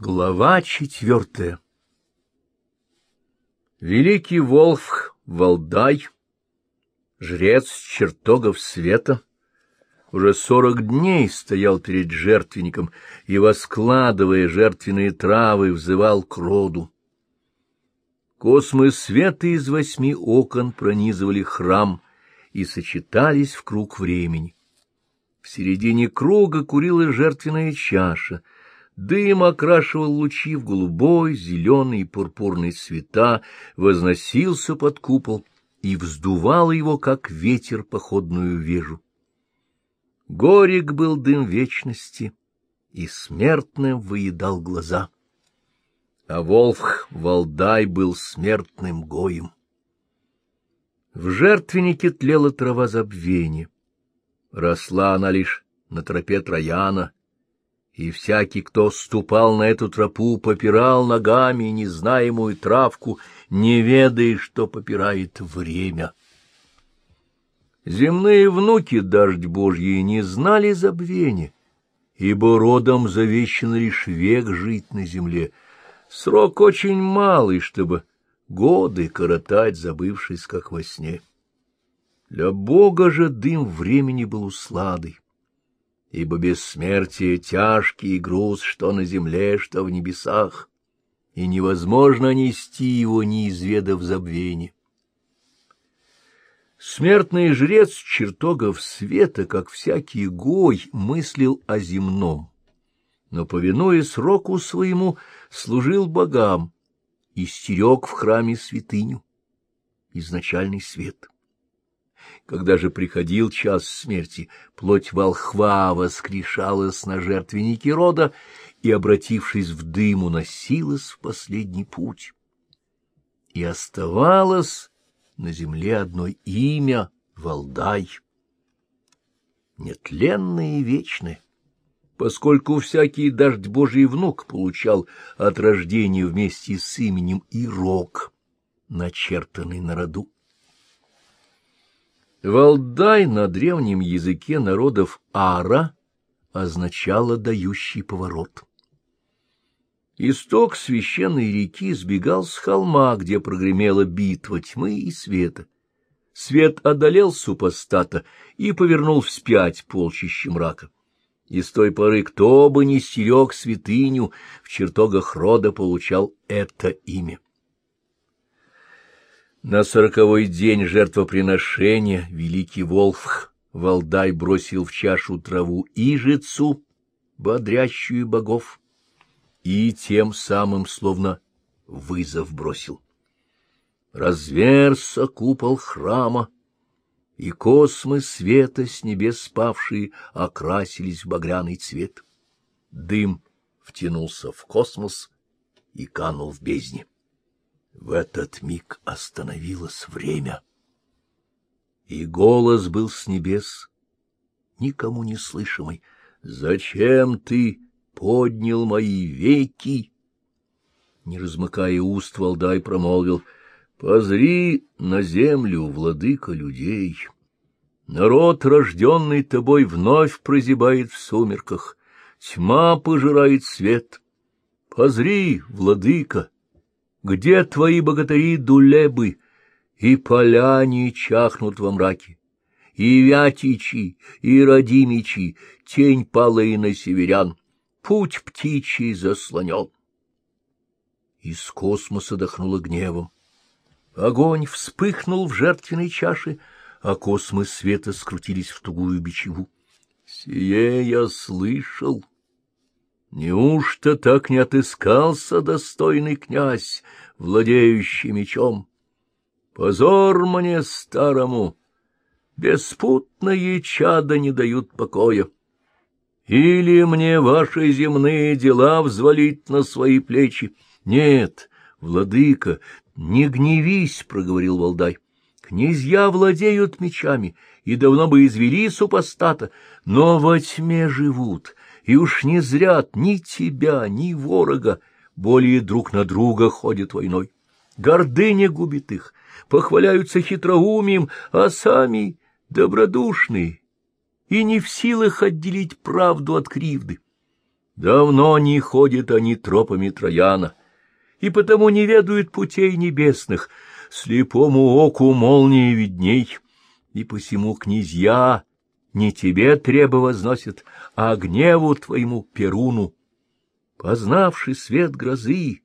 Глава четвертая Великий Волф Валдай, жрец чертогов света, уже сорок дней стоял перед жертвенником и, воскладывая жертвенные травы, взывал к роду. Космы света из восьми окон пронизывали храм и сочетались в круг времени. В середине круга курила жертвенная чаша — Дым окрашивал лучи в голубой, зеленый и пурпурный цвета, возносился под купол и вздувал его, как ветер, походную вежу. Горек был дым вечности, и смертным выедал глаза. А Волфх Валдай был смертным гоем. В жертвеннике тлела трава забвения. Росла она лишь на тропе Трояна — и всякий, кто ступал на эту тропу, попирал ногами незнаемую травку, не ведая, что попирает время. Земные внуки, дождь Божьи, не знали забвения, ибо родом завещен лишь век жить на земле. Срок очень малый, чтобы годы коротать, забывшись, как во сне. Для Бога же дым времени был усладой ибо бессмертие — тяжкий груз, что на земле, что в небесах, и невозможно нести его, не изведав забвения. Смертный жрец чертогов света, как всякий гой, мыслил о земном, но, повинуясь року своему, служил богам и стерег в храме святыню, изначальный свет. Когда же приходил час смерти, плоть волхва воскрешалась на жертвеннике рода и, обратившись в дым, уносилась в последний путь. И оставалось на земле одно имя — Валдай, нетленное и вечное, поскольку всякий дождь Божий внук получал от рождения вместе с именем и рог, начертанный на роду. Валдай на древнем языке народов Ара означало «дающий поворот». Исток священной реки сбегал с холма, где прогремела битва тьмы и света. Свет одолел супостата и повернул вспять полчище мрака. И с той поры кто бы ни стерег святыню, в чертогах рода получал это имя. На сороковой день жертвоприношения великий Волфх Валдай бросил в чашу траву и жицу, бодрящую богов, и тем самым словно вызов бросил. Разверся купол храма, и космы света с небес спавшие окрасились в багряный цвет. Дым втянулся в космос и канул в бездне. В этот миг остановилось время, и голос был с небес, никому не слышимый. «Зачем ты поднял мои веки?» Не размыкая уст, Валдай промолвил, «Позри на землю, владыка людей. Народ, рожденный тобой, вновь прозябает в сумерках, тьма пожирает свет. Позри, владыка!» Где твои богатыри-дулебы? И поляне чахнут во мраке, и вятичи, и родимичи, тень пала на северян, путь птичий заслонен. Из космоса дохнуло гневом. Огонь вспыхнул в жертвенной чаше, а космы света скрутились в тугую бичеву. Сие я слышал. Неужто так не отыскался достойный князь, владеющий мечом? Позор мне старому! Беспутные чада не дают покоя. Или мне ваши земные дела взвалить на свои плечи? Нет, владыка, не гневись, — проговорил Валдай. Князья владеют мечами и давно бы извели супостата, но во тьме живут, и уж не зрят ни тебя, ни ворога, более друг на друга ходят войной. Гордыня губит их, похваляются хитроумием, а сами добродушные и не в силах отделить правду от кривды. Давно не ходят они тропами Трояна, и потому не ведают путей небесных, слепому оку молнии видней, и посему князья не тебе требо возносят, а гневу твоему Перуну. Познавший свет грозы,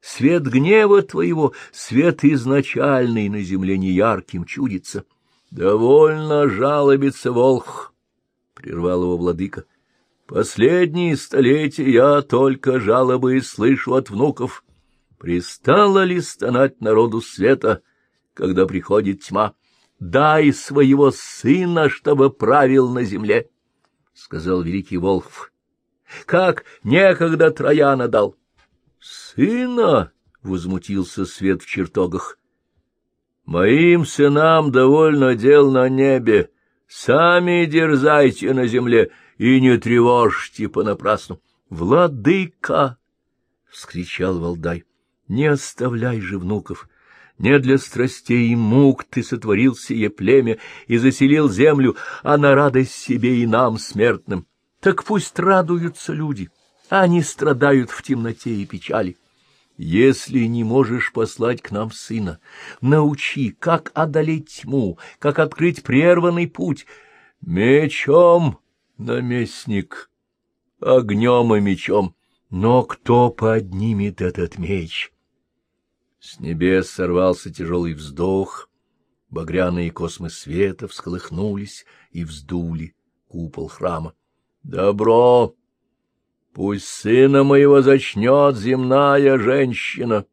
свет гнева твоего, свет изначальный на земле неярким чудится. Довольно жалобится волх, — прервал его владыка. Последние столетия я только жалобы слышу от внуков. Пристало ли стонать народу света, когда приходит тьма? дай своего сына, чтобы правил на земле, — сказал великий Волхв. — Как некогда Трояна дал. — Сына? — возмутился свет в чертогах. — Моим сынам довольно дел на небе. Сами дерзайте на земле и не тревожьте понапрасну. — Владыка! — вскричал Валдай. — Не оставляй же внуков. Не для страстей и мук ты сотворил сие племя и заселил землю, а на радость себе и нам, смертным. Так пусть радуются люди, а они страдают в темноте и печали. Если не можешь послать к нам сына, научи, как одолеть тьму, как открыть прерванный путь. Мечом, наместник, огнем и мечом. Но кто поднимет этот меч? С небес сорвался тяжелый вздох, багряные космы света всколыхнулись и вздули купол храма. «Добро! Пусть сына моего зачнет земная женщина!»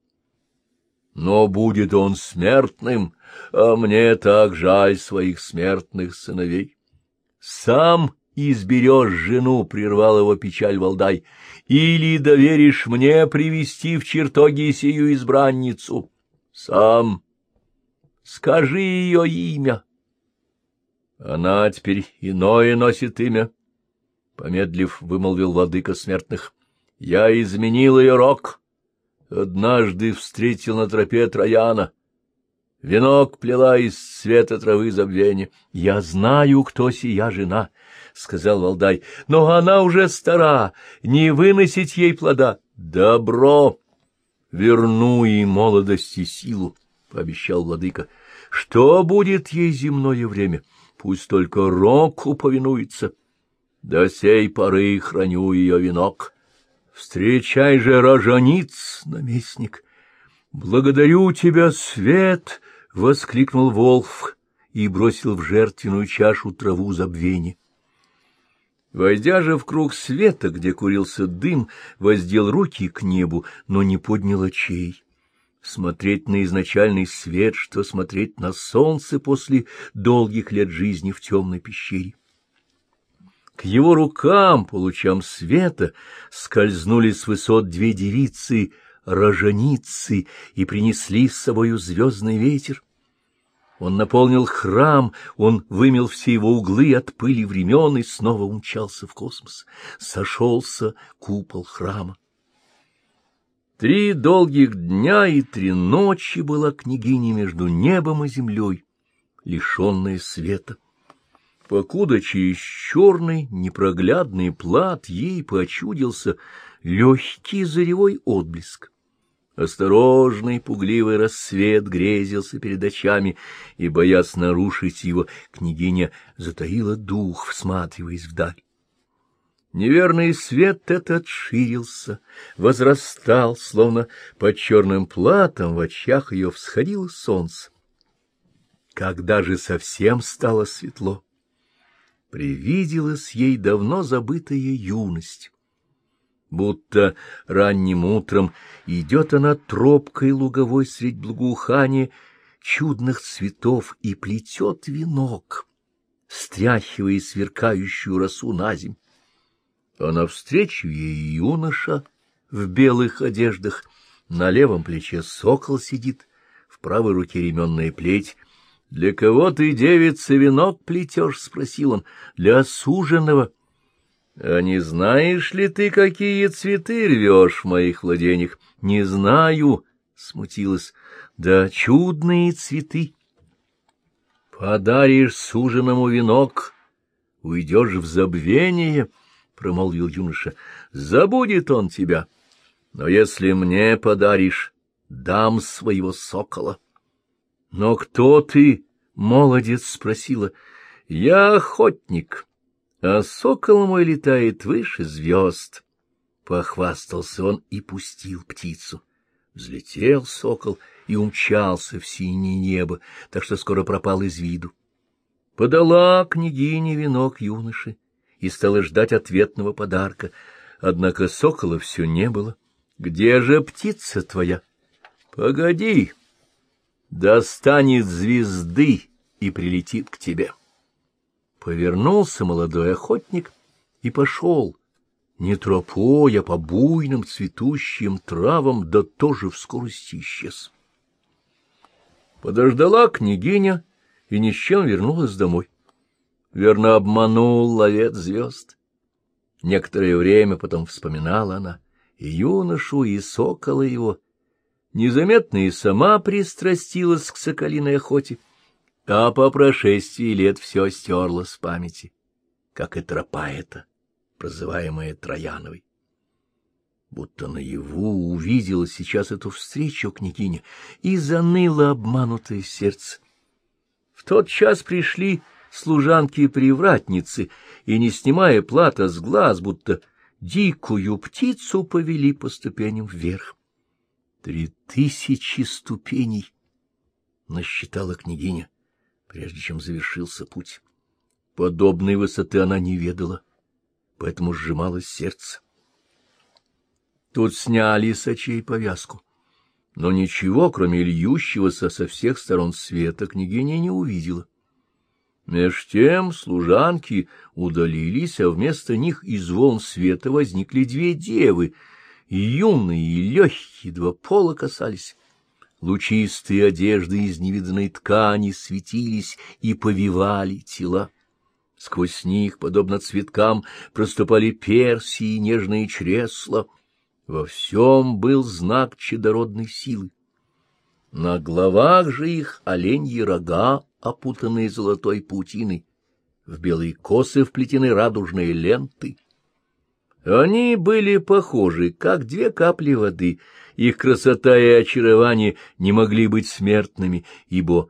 Но будет он смертным, а мне так жаль своих смертных сыновей. Сам изберешь жену, — прервал его печаль Валдай, — или доверишь мне привести в чертоги сию избранницу. Сам скажи ее имя. Она теперь иное носит имя, — помедлив вымолвил владыка смертных. Я изменил ее рок. Однажды встретил на тропе Трояна. Венок плела из цвета травы забвения. Я знаю, кто сия жена, — сказал Валдай, — но она уже стара, не выносить ей плода. Добро! Верну ей молодость и силу, — пообещал владыка. Что будет ей земное время? Пусть только року повинуется. До сей поры храню ее венок. Встречай же рожениц, наместник. Благодарю тебя, свет! —— воскликнул Волф и бросил в жертвенную чашу траву забвения. Войдя же в круг света, где курился дым, воздел руки к небу, но не поднял очей. Смотреть на изначальный свет, что смотреть на солнце после долгих лет жизни в темной пещере. К его рукам, по лучам света, скользнули с высот две девицы — роженицы и принесли с собою звездный ветер. Он наполнил храм, он вымел все его углы от пыли времен и снова умчался в космос. Сошелся купол храма. Три долгих дня и три ночи была княгиня между небом и землей, лишенная света. Покуда через черный непроглядный плат ей почудился легкий заревой отблеск. Осторожный, пугливый рассвет грезился перед очами, и, боясь нарушить его, княгиня затаила дух, всматриваясь вдаль. Неверный свет этот ширился, возрастал, словно под черным платом в очах ее всходило солнце. Когда же совсем стало светло, привиделась ей давно забытая юность будто ранним утром идет она тропкой луговой средь благоухания чудных цветов и плетет венок, стряхивая сверкающую росу на земь. А навстречу ей юноша в белых одеждах, на левом плече сокол сидит, в правой руке ременная плеть. — Для кого ты, девица, венок плетешь? — спросил он. — Для суженого. — а не знаешь ли ты, какие цветы рвешь в моих владениях? — Не знаю, — смутилась. — Да чудные цветы. Подаришь суженому венок, уйдешь в забвение, промолвил юноша, — забудет он тебя. Но если мне подаришь, дам своего сокола. — Но кто ты, молодец? — спросила. — Я охотник, а сокол мой летает выше звезд. Похвастался он и пустил птицу. Взлетел сокол и умчался в синее небо, так что скоро пропал из виду. Подала княгине венок юноши и стала ждать ответного подарка. Однако сокола все не было. Где же птица твоя? Погоди, достанет звезды и прилетит к тебе. Повернулся молодой охотник и пошел, не тропой, а по буйным цветущим травам, да тоже в скорости исчез. Подождала княгиня и ни с чем вернулась домой. Верно обманул ловец звезд. Некоторое время потом вспоминала она и юношу, и сокола его. Незаметно и сама пристрастилась к соколиной охоте, а по прошествии лет все стерла с памяти, как и тропа эта, прозываемая Трояновой. Будто наяву увидела сейчас эту встречу княгиня и заныло обманутое сердце. В тот час пришли служанки-привратницы, и, не снимая плата с глаз, будто дикую птицу повели по ступеням вверх. Три тысячи ступеней насчитала княгиня, прежде чем завершился путь. Подобной высоты она не ведала, поэтому сжималось сердце. Тут сняли с очей повязку, но ничего, кроме льющегося со всех сторон света, княгиня не увидела. Меж тем служанки удалились, а вместо них из волн света возникли две девы, юные и легкие, два пола касались. Лучистые одежды из невиданной ткани светились и повивали тела. Сквозь них, подобно цветкам, проступали персии и нежные чресла. Во всем был знак чадородной силы. На головах же их оленьи рога, опутанные золотой паутиной, в белые косы вплетены радужные ленты. Они были похожи, как две капли воды, их красота и очарование не могли быть смертными, ибо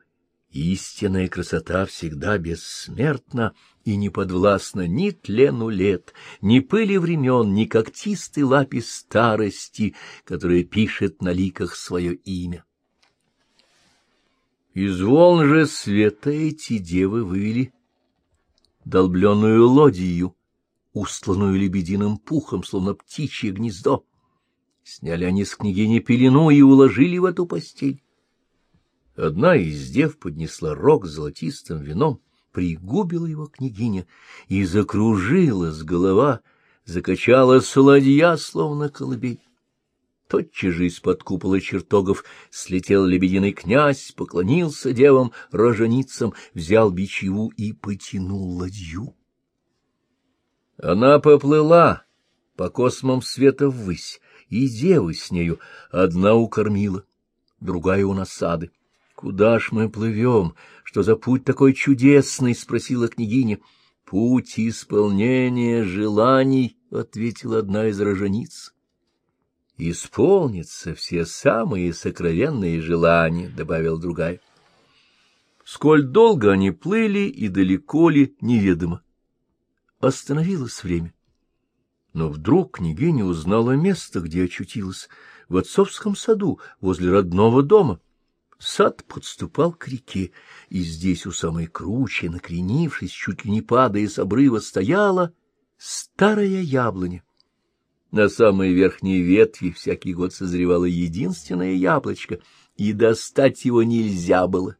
истинная красота всегда бессмертна и не подвластна ни тлену лет, ни пыли времен, ни когтистой лапе старости, которая пишет на ликах свое имя. Из волн же света эти девы вывели долбленную лодию, устланную лебединым пухом, словно птичье гнездо. Сняли они с княгини пелену и уложили в эту постель. Одна из дев поднесла рог с золотистым вином, пригубила его княгиня и закружила с голова, закачала ладья, словно колыбель. Тотчас же из-под купола чертогов слетел лебединый князь, поклонился девам, роженицам, взял бичеву и потянул ладью. Она поплыла по космам света ввысь, и девы с нею одна укормила, другая у насады. — Куда ж мы плывем? Что за путь такой чудесный? — спросила княгиня. — Путь исполнения желаний, — ответила одна из рожениц исполнятся все самые сокровенные желания, — добавил другая. Сколь долго они плыли и далеко ли, неведомо. Остановилось время. Но вдруг княгиня узнала место, где очутилась, в отцовском саду, возле родного дома. Сад подступал к реке, и здесь у самой кручи, накренившись, чуть ли не падая с обрыва, стояла старая яблоня. На самой верхней ветви всякий год созревало единственное яблочко, и достать его нельзя было,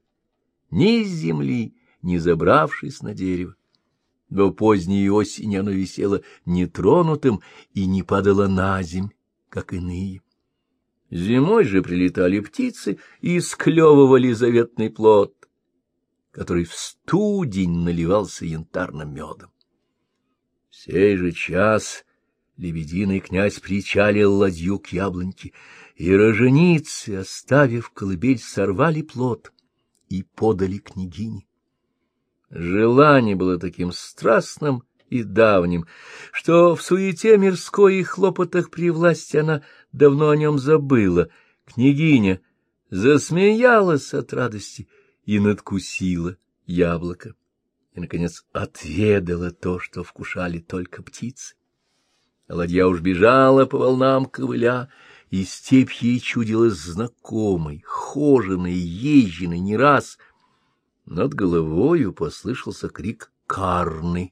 ни с земли, ни забравшись на дерево. До поздней осени оно висело нетронутым и не падало на земь, как иные. Зимой же прилетали птицы и склевывали заветный плод, который в студень наливался янтарным медом. В сей же час лебединый князь причалил ладью к яблоньке, и роженицы, оставив колыбель, сорвали плод и подали княгине. Желание было таким страстным и давним, что в суете мирской и хлопотах при власти она давно о нем забыла. Княгиня засмеялась от радости и надкусила яблоко, и, наконец, отведала то, что вкушали только птицы. Ладья уж бежала по волнам ковыля, и степь ей чудилась знакомой, хоженой, езженной не раз. Над головою послышался крик Карны,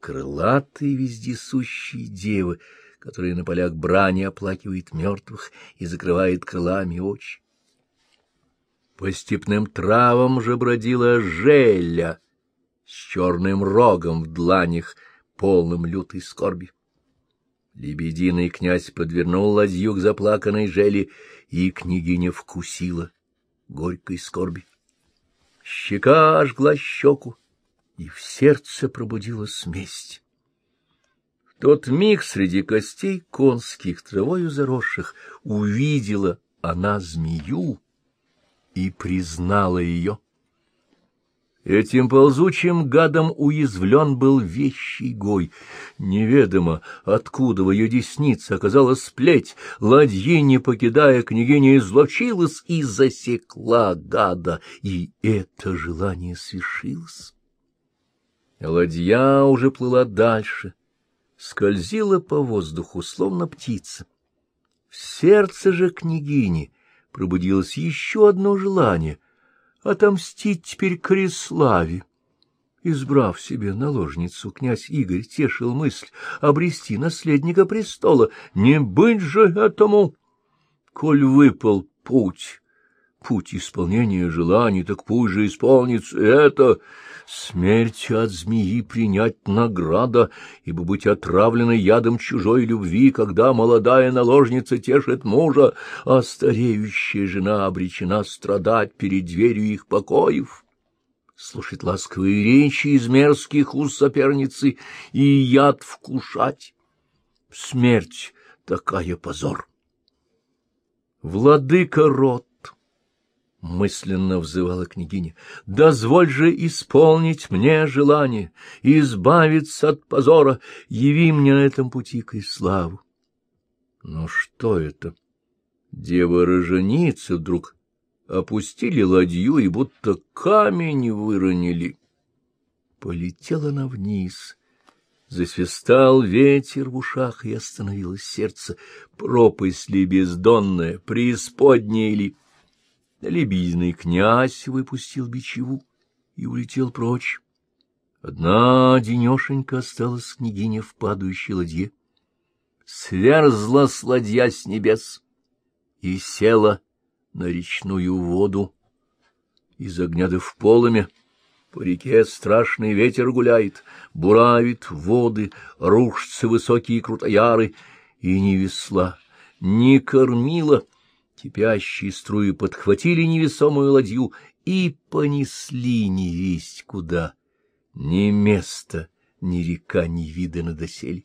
крылатой вездесущей девы, которая на полях брани оплакивает мертвых и закрывает крылами очи. По степным травам же бродила желя с черным рогом в дланях, полным лютой скорби. Лебединый князь подвернул ладью к заплаканной жели, и княгиня вкусила горькой скорби. Щека жгла щеку, и в сердце пробудилась месть. В тот миг среди костей конских, травою заросших, увидела она змею и признала ее. Этим ползучим гадом уязвлен был вещий гой. Неведомо, откуда в ее деснице оказалась плеть, ладьи, не покидая, княгиня изловчилась и засекла гада, и это желание свершилось. Ладья уже плыла дальше, скользила по воздуху, словно птица. В сердце же княгини пробудилось еще одно желание — отомстить теперь Криславе. Избрав себе наложницу, князь Игорь тешил мысль обрести наследника престола. Не быть же этому! Коль выпал путь, путь исполнения желаний, так пусть же исполнится это. Смерть от змеи принять награда, ибо быть отравленной ядом чужой любви, когда молодая наложница тешит мужа, а стареющая жена обречена страдать перед дверью их покоев. Слушать ласковые речи из мерзких уст соперницы и яд вкушать. Смерть такая позор. Владыка род, — мысленно взывала княгиня, — дозволь же исполнить мне желание, избавиться от позора, яви мне на этом пути к славу. Но что это? Дева-роженицы вдруг опустили ладью и будто камень выронили. Полетела она вниз. Засвистал ветер в ушах, и остановилось сердце. Пропасть ли бездонная, преисподняя ли... Лебединый князь выпустил бичеву и улетел прочь. Одна денешенька осталась княгиня в падающей ладье. Сверзла с ладья с небес и села на речную воду. Из огня да в полыми по реке страшный ветер гуляет, буравит воды, рушатся высокие крутояры, и ни весла, ни кормила — Кипящие струи подхватили невесомую ладью и понесли невесть куда. Ни места, ни река, ни вида доселе.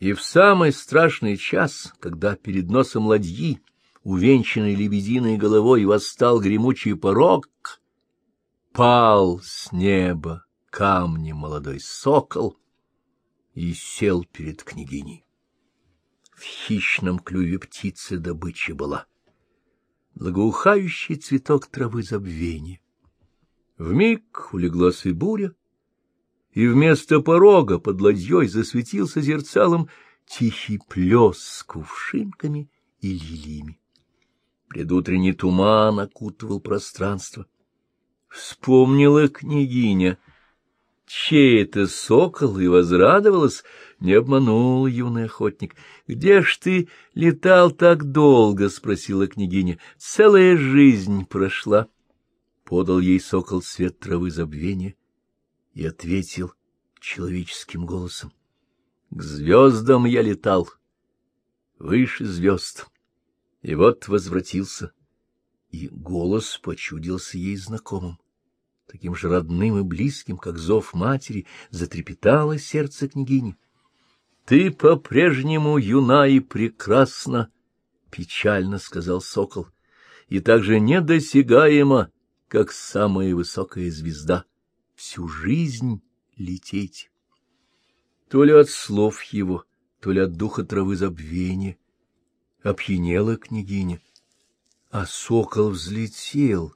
И в самый страшный час, когда перед носом ладьи, увенчанной лебединой головой, восстал гремучий порог, пал с неба камнем молодой сокол и сел перед княгиней хищном клюве птицы добыча была. Благоухающий цветок травы забвения. Вмиг улеглась и буря, и вместо порога под ладьей засветился зерцалом тихий плес с кувшинками и лилиями. Предутренний туман окутывал пространство. Вспомнила княгиня — чей это сокол, и возрадовалась, не обманул юный охотник. — Где ж ты летал так долго? — спросила княгиня. — Целая жизнь прошла. Подал ей сокол свет травы забвения и ответил человеческим голосом. — К звездам я летал, выше звезд, и вот возвратился. И голос почудился ей знакомым таким же родным и близким, как зов матери, затрепетало сердце княгини. — Ты по-прежнему юна и прекрасна, — печально сказал сокол, — и так же недосягаема, как самая высокая звезда. Всю жизнь лететь. То ли от слов его, то ли от духа травы забвения, опьянела княгиня. А сокол взлетел,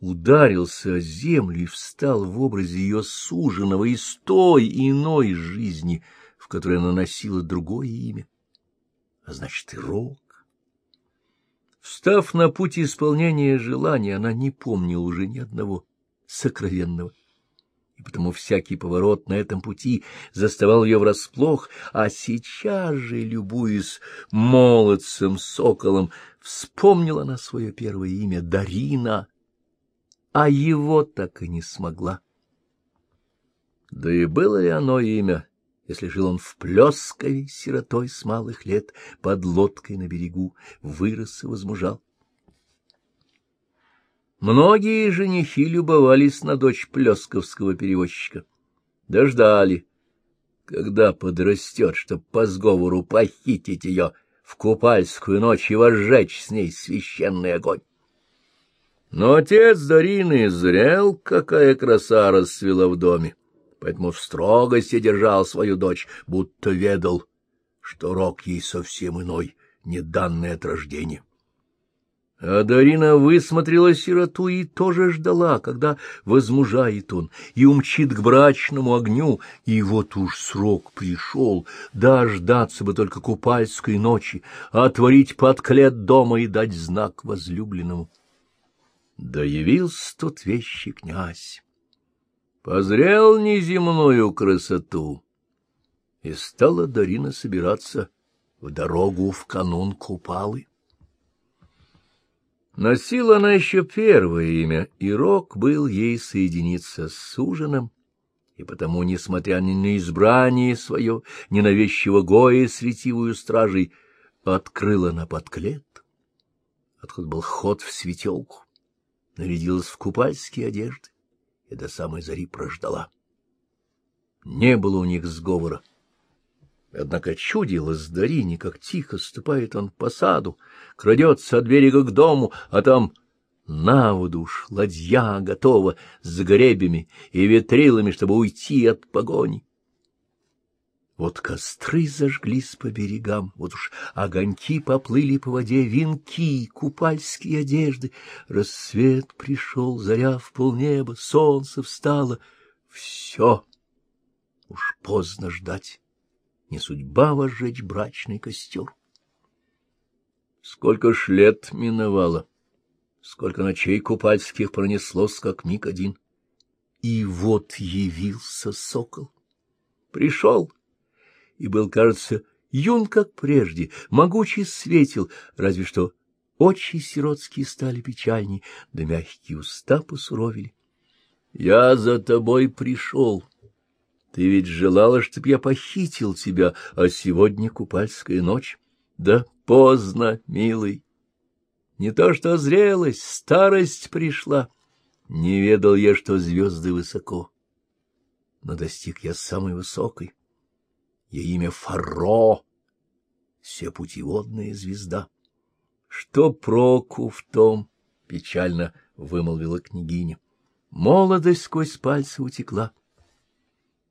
ударился о землю и встал в образе ее суженого из той иной жизни, в которой она носила другое имя, а значит и рок. Встав на путь исполнения желания, она не помнила уже ни одного сокровенного и потому всякий поворот на этом пути заставал ее врасплох, а сейчас же, любуясь молодцем-соколом, вспомнила она свое первое имя — Дарина, а его так и не смогла. Да и было ли оно имя, если жил он в Плескове, сиротой с малых лет, под лодкой на берегу, вырос и возмужал? Многие женихи любовались на дочь плесковского перевозчика. Дождали, когда подрастет, чтоб по сговору похитить ее в купальскую ночь и возжечь с ней священный огонь. Но отец Дарины зрел, какая краса расцвела в доме, поэтому в строгости держал свою дочь, будто ведал, что рок ей совсем иной, не данный от рождения. А Дарина высмотрела сироту и тоже ждала, когда возмужает он и умчит к брачному огню, и вот уж срок пришел, дождаться бы только купальской ночи, отворить подклет дома и дать знак возлюбленному. Да явился тут вещий князь, позрел неземную красоту, и стала Дарина собираться в дорогу в канун Купалы. Носила она еще первое имя, и рок был ей соединиться с ужином, и потому, несмотря ни на избрание свое, ни на вещего гоя светивую стражей, открыла на подклет, откуда был ход в светелку, нарядилась в купальские одежды и до самой зари прождала. Не было у них сговора, Однако чудилось Дарине, как тихо ступает он по саду, крадется от берега к дому, а там на воду ладья готова с загребями и ветрилами, чтобы уйти от погони. Вот костры зажглись по берегам, вот уж огоньки поплыли по воде, венки, купальские одежды. Рассвет пришел, заря в полнеба, солнце встало. Все, уж поздно ждать не судьба возжечь брачный костер. Сколько ж лет миновало, сколько ночей купальских пронеслось, как миг один. И вот явился сокол. Пришел, и был, кажется, юн, как прежде, могучий светил, разве что очи сиротские стали печальней, да мягкие уста посуровили. Я за тобой пришел, ты ведь желала, чтоб я похитил тебя, а сегодня купальская ночь. Да поздно, милый. Не то что зрелость, старость пришла. Не ведал я, что звезды высоко. Но достиг я самой высокой. Я имя Фаро, всепутеводная звезда. Что проку в том, — печально вымолвила княгиня. Молодость сквозь пальцы утекла.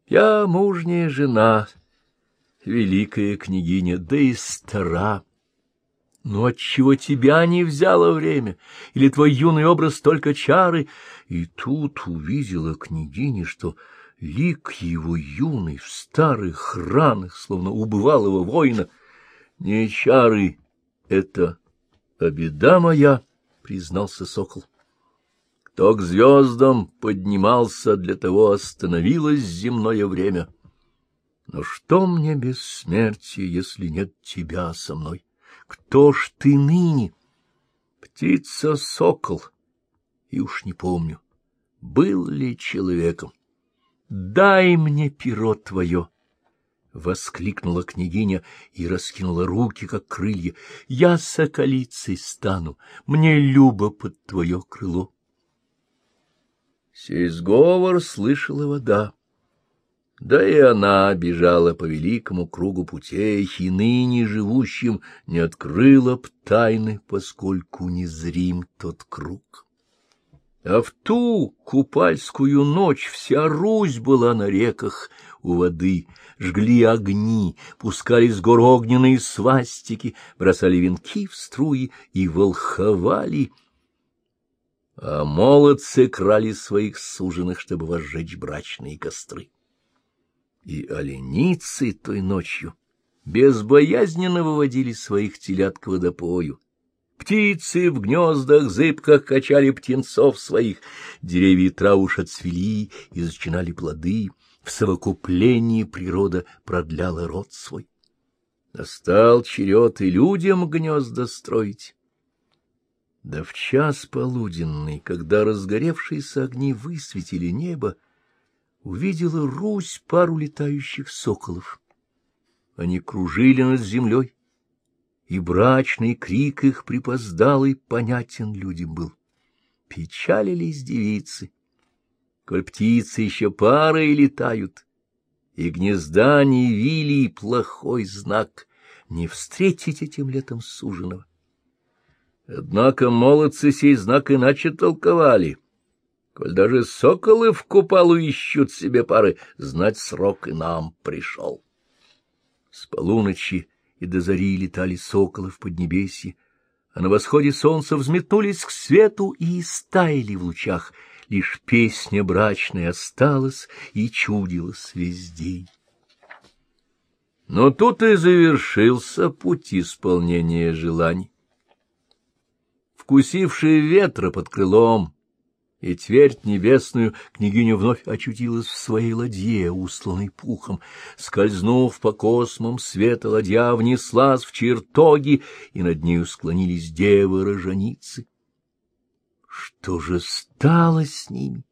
Я мужняя жена, великая княгиня, да и стара. Но отчего тебя не взяло время, или твой юный образ только чары? И тут увидела княгиня, что лик его юный в старых ранах, словно убывалого воина. Не чары это, а беда моя, — признался сокол. Кто к звездам поднимался, для того остановилось земное время. Но что мне бессмертие, если нет тебя со мной? Кто ж ты ныне? Птица-сокол. И уж не помню, был ли человеком. Дай мне перо твое! — воскликнула княгиня и раскинула руки, как крылья. — Я соколицей стану, мне любо под твое крыло. Сей сговор слышала вода. Да и она бежала по великому кругу путей, и ныне живущим не открыла б тайны, поскольку незрим тот круг. А в ту купальскую ночь вся Русь была на реках у воды, жгли огни, пускали с гор огненные свастики, бросали венки в струи и волховали. А молодцы крали своих суженых, чтобы возжечь брачные костры. И оленицы той ночью безбоязненно выводили своих телят к водопою. Птицы в гнездах, зыбках качали птенцов своих, деревья и травы уж отцвели и зачинали плоды, в совокуплении природа продляла род свой. Настал черед и людям гнезда строить. Да в час полуденный, когда разгоревшиеся огни высветили небо, увидела Русь пару летающих соколов. Они кружили над землей, и брачный крик их припоздалый понятен людям был. Печалились девицы, коль птицы еще парой летают, и гнезда не вили, плохой знак не встретить этим летом суженого. Однако молодцы сей знак иначе толковали. Коль даже соколы в купалу ищут себе пары, знать срок и нам пришел. С полуночи и до зари летали соколы в Поднебесье, а на восходе солнца взметнулись к свету и истаяли в лучах, лишь песня брачная осталась и чудилась весь день. Но тут и завершился путь исполнения желаний. Вкусивший ветра под крылом, и твердь небесную княгиня вновь очутилась в своей ладье, устланной пухом. Скользнув по космам света, ладья внеслась в чертоги, и над нею склонились девы-роженицы. Что же стало с ними?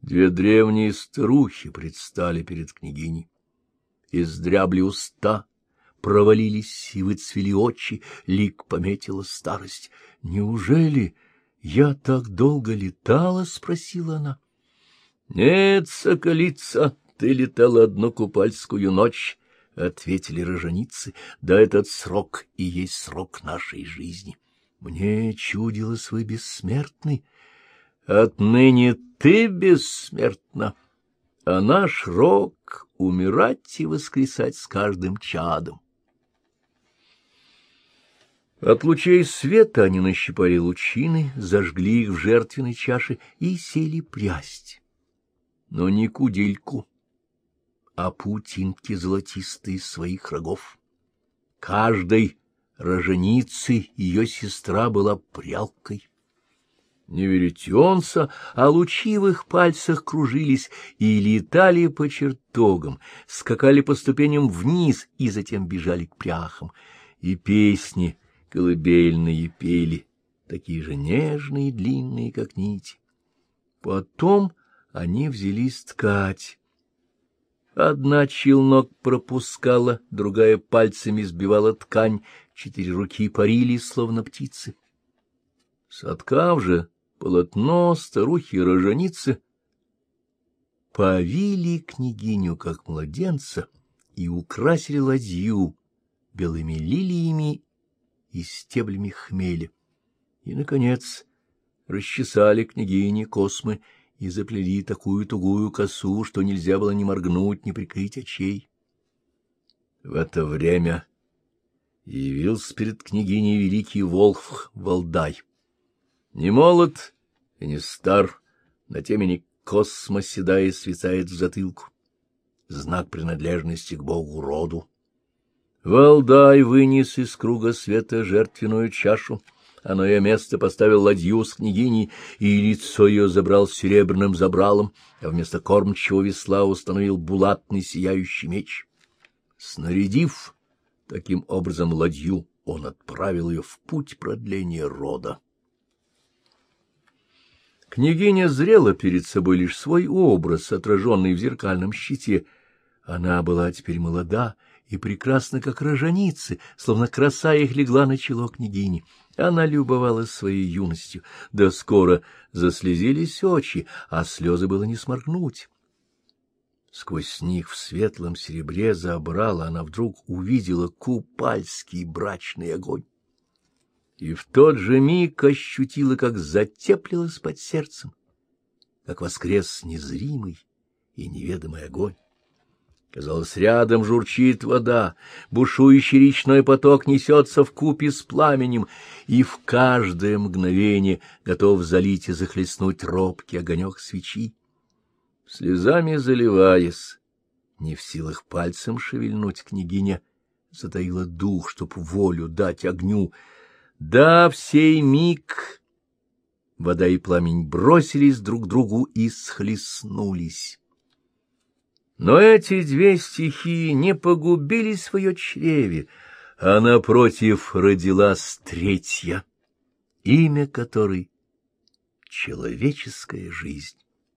Две древние старухи предстали перед княгиней. Издрябли уста, провалились и выцвели очи, лик пометила старость. Неужели... Я так долго летала? — спросила она. — Нет, соколица, ты летала одну купальскую ночь, — ответили роженицы. — Да этот срок и есть срок нашей жизни. Мне чудилось вы бессмертны. Отныне ты бессмертна, а наш рок — умирать и воскресать с каждым чадом. От лучей света они нащипали лучины, зажгли их в жертвенной чаше и сели прясть. Но не кудельку, а паутинки золотистые своих рогов. Каждой роженицы ее сестра была прялкой. Не веретенца, а лучи в их пальцах кружились и летали по чертогам, скакали по ступеням вниз и затем бежали к пряхам. И песни колыбельные пели, такие же нежные и длинные, как нити. Потом они взялись ткать. Одна челнок пропускала, другая пальцами сбивала ткань, четыре руки парили, словно птицы. Соткав же полотно старухи-роженицы, повили княгиню, как младенца, и украсили ладью белыми лилиями и стеблями хмеля. И, наконец, расчесали княгини космы и заплели такую тугую косу, что нельзя было ни моргнуть, ни прикрыть очей. В это время явился перед княгиней великий Волхв Валдай. Не молод и не стар, на темени космо седая свисает в затылку. Знак принадлежности к богу роду. Валдай вынес из круга света жертвенную чашу, а на ее место поставил ладью с княгиней, и лицо ее забрал серебряным забралом, а вместо кормчего весла установил булатный сияющий меч. Снарядив таким образом ладью, он отправил ее в путь продления рода. Княгиня зрела перед собой лишь свой образ, отраженный в зеркальном щите. Она была теперь молода и прекрасна, как роженицы, словно краса их легла на чело княгини. Она любовалась своей юностью, да скоро заслезились очи, а слезы было не сморгнуть. Сквозь них в светлом серебре забрала, она вдруг увидела купальский брачный огонь. и в тот же миг ощутила, как затеплилась под сердцем, как воскрес незримый и неведомый огонь. Казалось, рядом журчит вода, бушующий речной поток несется в купе с пламенем, и в каждое мгновение готов залить и захлестнуть робкий огонек свечи. Слезами заливаясь, не в силах пальцем шевельнуть княгиня, затаила дух, чтоб волю дать огню. Да, в сей миг вода и пламень бросились друг к другу и схлестнулись. Но эти две стихии не погубили свое чреве, а, напротив, родилась третья, имя которой — человеческая жизнь.